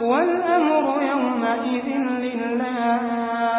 والأمر يومئذ لله.